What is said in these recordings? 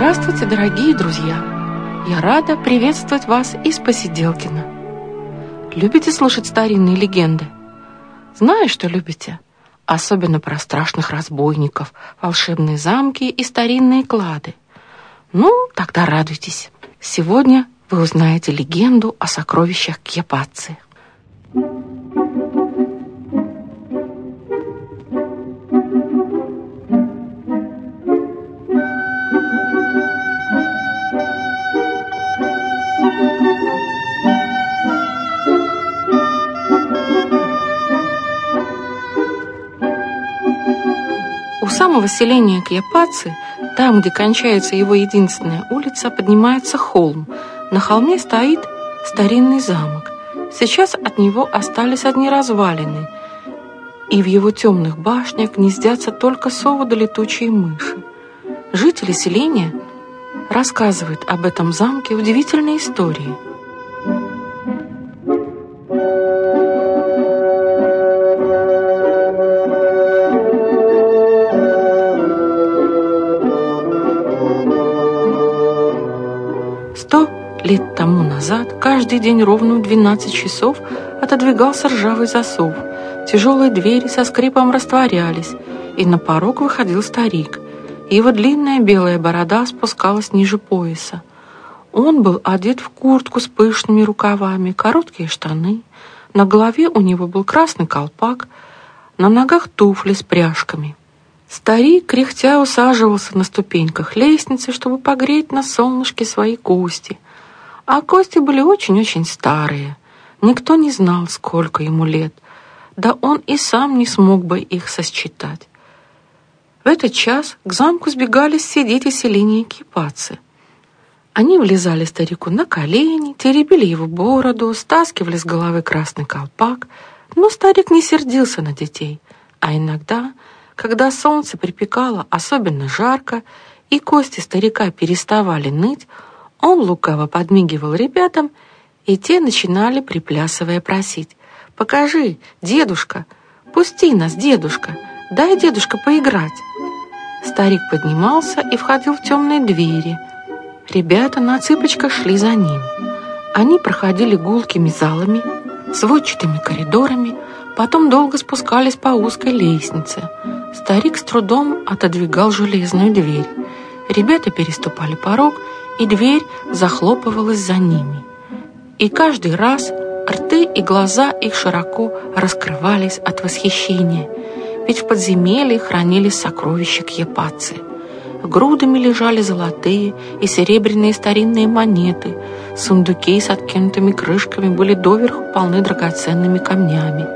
Здравствуйте, дорогие друзья! Я рада приветствовать вас из Посиделкина. Любите слушать старинные легенды? Знаю, что любите. Особенно про страшных разбойников, волшебные замки и старинные клады. Ну, тогда радуйтесь. Сегодня вы узнаете легенду о сокровищах Кьяпацы. У самого селения Кьяпацы, там, где кончается его единственная улица, поднимается холм. На холме стоит старинный замок. Сейчас от него остались одни развалины, и в его темных башнях гнездятся только совы да летучие мыши. Жители селения рассказывают об этом замке удивительные истории – назад каждый день ровно в 12 часов отодвигался ржавый засов. Тяжелые двери со скрипом растворялись, и на порог выходил старик. Его длинная белая борода спускалась ниже пояса. Он был одет в куртку с пышными рукавами, короткие штаны. На голове у него был красный колпак, на ногах туфли с пряжками. Старик, кряхтя, усаживался на ступеньках лестницы, чтобы погреть на солнышке свои кости – а кости были очень-очень старые. Никто не знал, сколько ему лет. Да он и сам не смог бы их сосчитать. В этот час к замку сбегались все дети селения Кипацы. Они влезали старику на колени, теребили его бороду, стаскивали с головы красный колпак, но старик не сердился на детей, а иногда, когда солнце припекало особенно жарко и кости старика переставали ныть, он лукаво подмигивал ребятам, и те начинали, приплясывая, просить. «Покажи, дедушка! Пусти нас, дедушка! Дай, дедушка, поиграть!» Старик поднимался и входил в темные двери. Ребята на цыпочках шли за ним. Они проходили гулкими залами, сводчатыми коридорами, потом долго спускались по узкой лестнице. Старик с трудом отодвигал железную дверь. Ребята переступали порог и дверь захлопывалась за ними. И каждый раз рты и глаза их широко раскрывались от восхищения, ведь в подземелье хранились сокровища Кьепацы. Грудами лежали золотые и серебряные старинные монеты, сундуки с откинутыми крышками были доверху полны драгоценными камнями.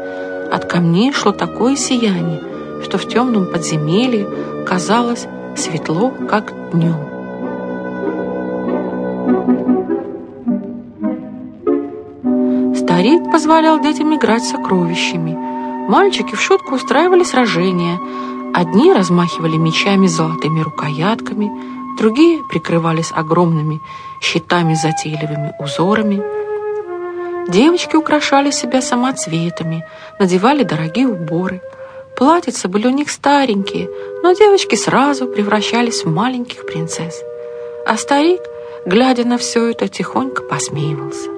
От камней шло такое сияние, что в темном подземелье казалось светло, как днем. Старик позволял детям играть сокровищами. Мальчики в шутку устраивали сражения. Одни размахивали мечами с золотыми рукоятками, другие прикрывались огромными щитами с затейливыми узорами. Девочки украшали себя самоцветами, надевали дорогие уборы. Платьица были у них старенькие, но девочки сразу превращались в маленьких принцесс. А старик, глядя на все это, тихонько посмеивался.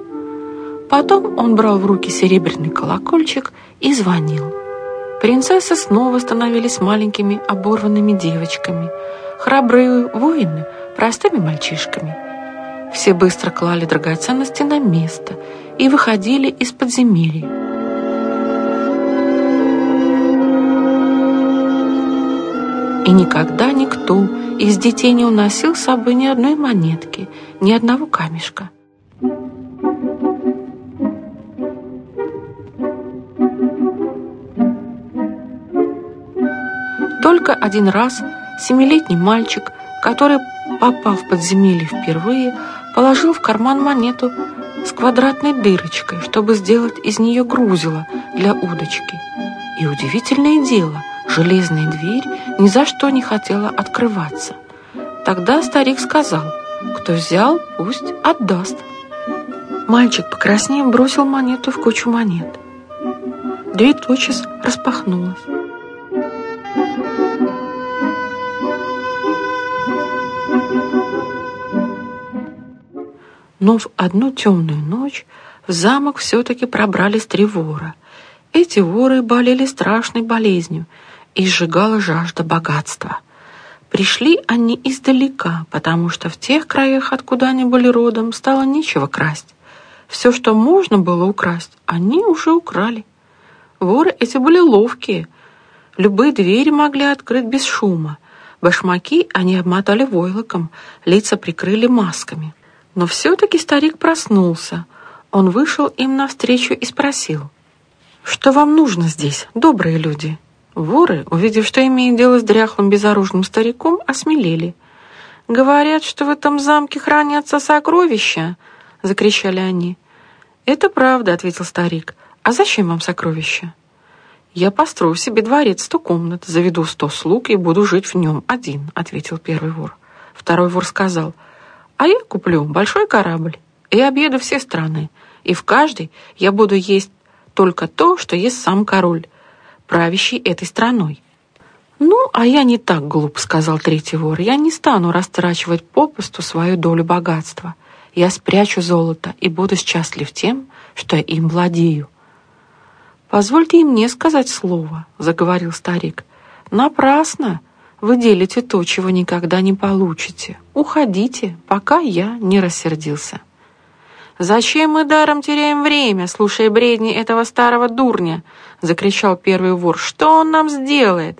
Потом он брал в руки серебряный колокольчик и звонил. Принцессы снова становились маленькими оборванными девочками, храбрые воины – простыми мальчишками. Все быстро клали драгоценности на место и выходили из подземелья. И никогда никто из детей не уносил с собой ни одной монетки, ни одного камешка. Только один раз семилетний мальчик, который попал в подземелье впервые, положил в карман монету с квадратной дырочкой, чтобы сделать из нее грузило для удочки. И удивительное дело, железная дверь ни за что не хотела открываться. Тогда старик сказал, кто взял, пусть отдаст. Мальчик, покраснев, бросил монету в кучу монет. Дверь тотчас распахнулась. Но в одну темную ночь в замок все-таки пробрались три вора. Эти воры болели страшной болезнью и сжигала жажда богатства. Пришли они издалека, потому что в тех краях, откуда они были родом, стало нечего красть. Все, что можно было украсть, они уже украли. Воры эти были ловкие. Любые двери могли открыть без шума. Башмаки они обмотали войлоком, лица прикрыли масками. Но все-таки старик проснулся. Он вышел им навстречу и спросил, «Что вам нужно здесь, добрые люди?» Воры, увидев, что имеют дело с дряхлым безоружным стариком, осмелели. «Говорят, что в этом замке хранятся сокровища!» — закричали они. «Это правда», — ответил старик. «А зачем вам сокровища?» «Я построю себе дворец сто комнат, заведу сто слуг и буду жить в нем один», — ответил первый вор. Второй вор сказал, «А я куплю большой корабль и объеду все страны, и в каждой я буду есть только то, что ест сам король, правящий этой страной. «Ну, а я не так глуп», — сказал третий вор. «Я не стану растрачивать попусту свою долю богатства. Я спрячу золото и буду счастлив тем, что я им владею». «Позвольте и мне сказать слово», — заговорил старик. «Напрасно вы делите то, чего никогда не получите. Уходите, пока я не рассердился». «Зачем мы даром теряем время, слушая бредни этого старого дурня?» — закричал первый вор. «Что он нам сделает?»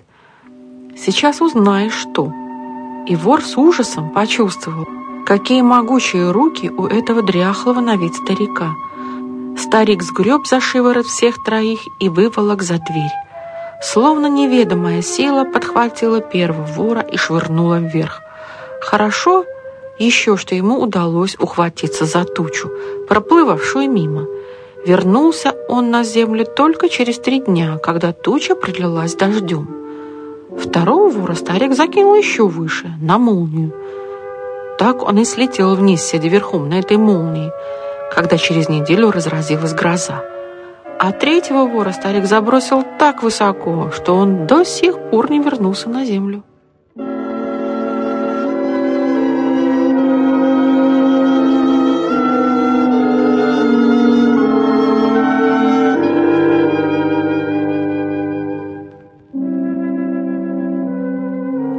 «Сейчас узнаешь, что». И вор с ужасом почувствовал, какие могучие руки у этого дряхлого на вид старика. Старик сгреб за шиворот всех троих и выволок за дверь. Словно неведомая сила подхватила первого вора и швырнула вверх. Хорошо, еще что ему удалось ухватиться за тучу, проплывавшую мимо. Вернулся он на землю только через три дня, когда туча пролилась дождем. Второго вора старик закинул еще выше, на молнию. Так он и слетел вниз, сидя верхом на этой молнии, когда через неделю разразилась гроза. А третьего вора старик забросил так высоко, что он до сих пор не вернулся на землю.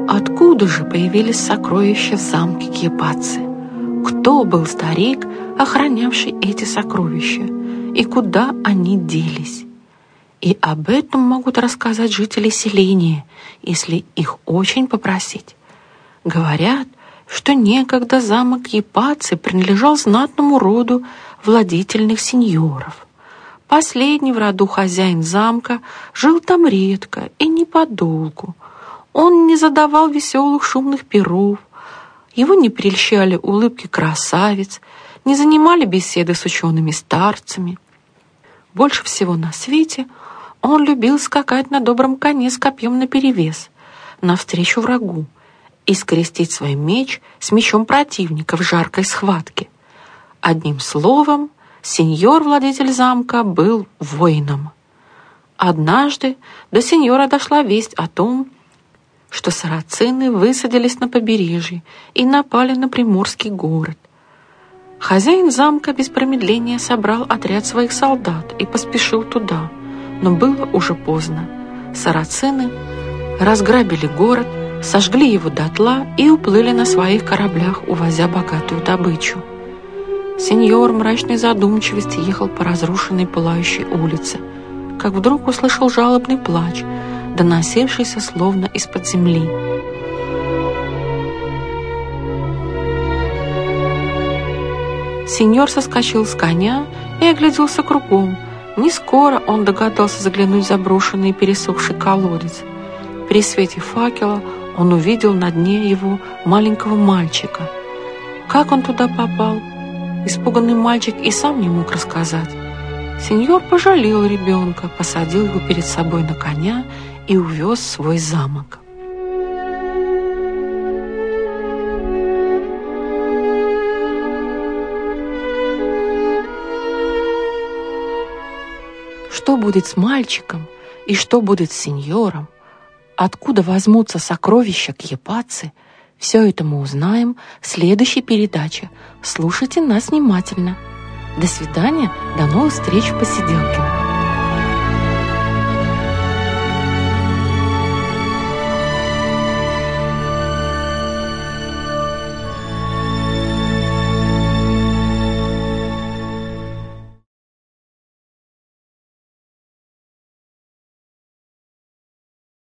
Откуда же появились сокровища в замке Кьепацы? Кто был старик, охранявший эти сокровища? И куда они делись? И об этом могут рассказать жители селения, если их очень попросить. Говорят, что некогда замок Епацы принадлежал знатному роду владительных сеньоров. Последний в роду хозяин замка жил там редко и не подолгу, он не задавал веселых шумных перов, его не прельщали улыбки красавиц, не занимали беседы с учеными старцами. Больше всего на свете он любил скакать на добром коне с копьем наперевес, навстречу врагу, и скрестить свой меч с мечом противника в жаркой схватке. Одним словом, сеньор-владетель замка был воином. Однажды до сеньора дошла весть о том, что сарацины высадились на побережье и напали на приморский город. Хозяин замка без промедления собрал отряд своих солдат и поспешил туда, но было уже поздно. Сарацины разграбили город, сожгли его дотла и уплыли на своих кораблях, увозя богатую добычу. Сеньор мрачной задумчивости ехал по разрушенной пылающей улице, как вдруг услышал жалобный плач – доносившийся словно из-под земли. Сеньор соскочил с коня и огляделся кругом. Не скоро он догадался заглянуть в заброшенный пересохший колодец. При свете факела он увидел на дне его маленького мальчика. Как он туда попал? Испуганный мальчик и сам не мог рассказать. Сеньор пожалел ребенка, посадил его перед собой на коня и увез свой замок. Что будет с мальчиком и что будет с сеньором? Откуда возьмутся сокровища Кьепацы? Все это мы узнаем в следующей передаче. Слушайте нас внимательно. До свидания, до новых встреч в Посиделкино.